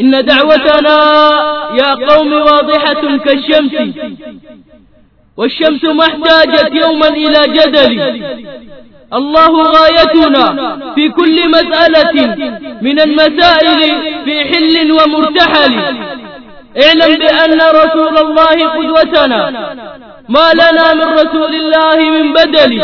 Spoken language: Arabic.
إن دعوتنا يا قوم واضحة كالشمس. والشمس ما احتاجت يوما إلى جدل. الله غايتنا في كل مسألة من المسائل في حل ومرتحل. اعلم بأن رسول الله قدوتنا ما لنا من رسول الله من بدل.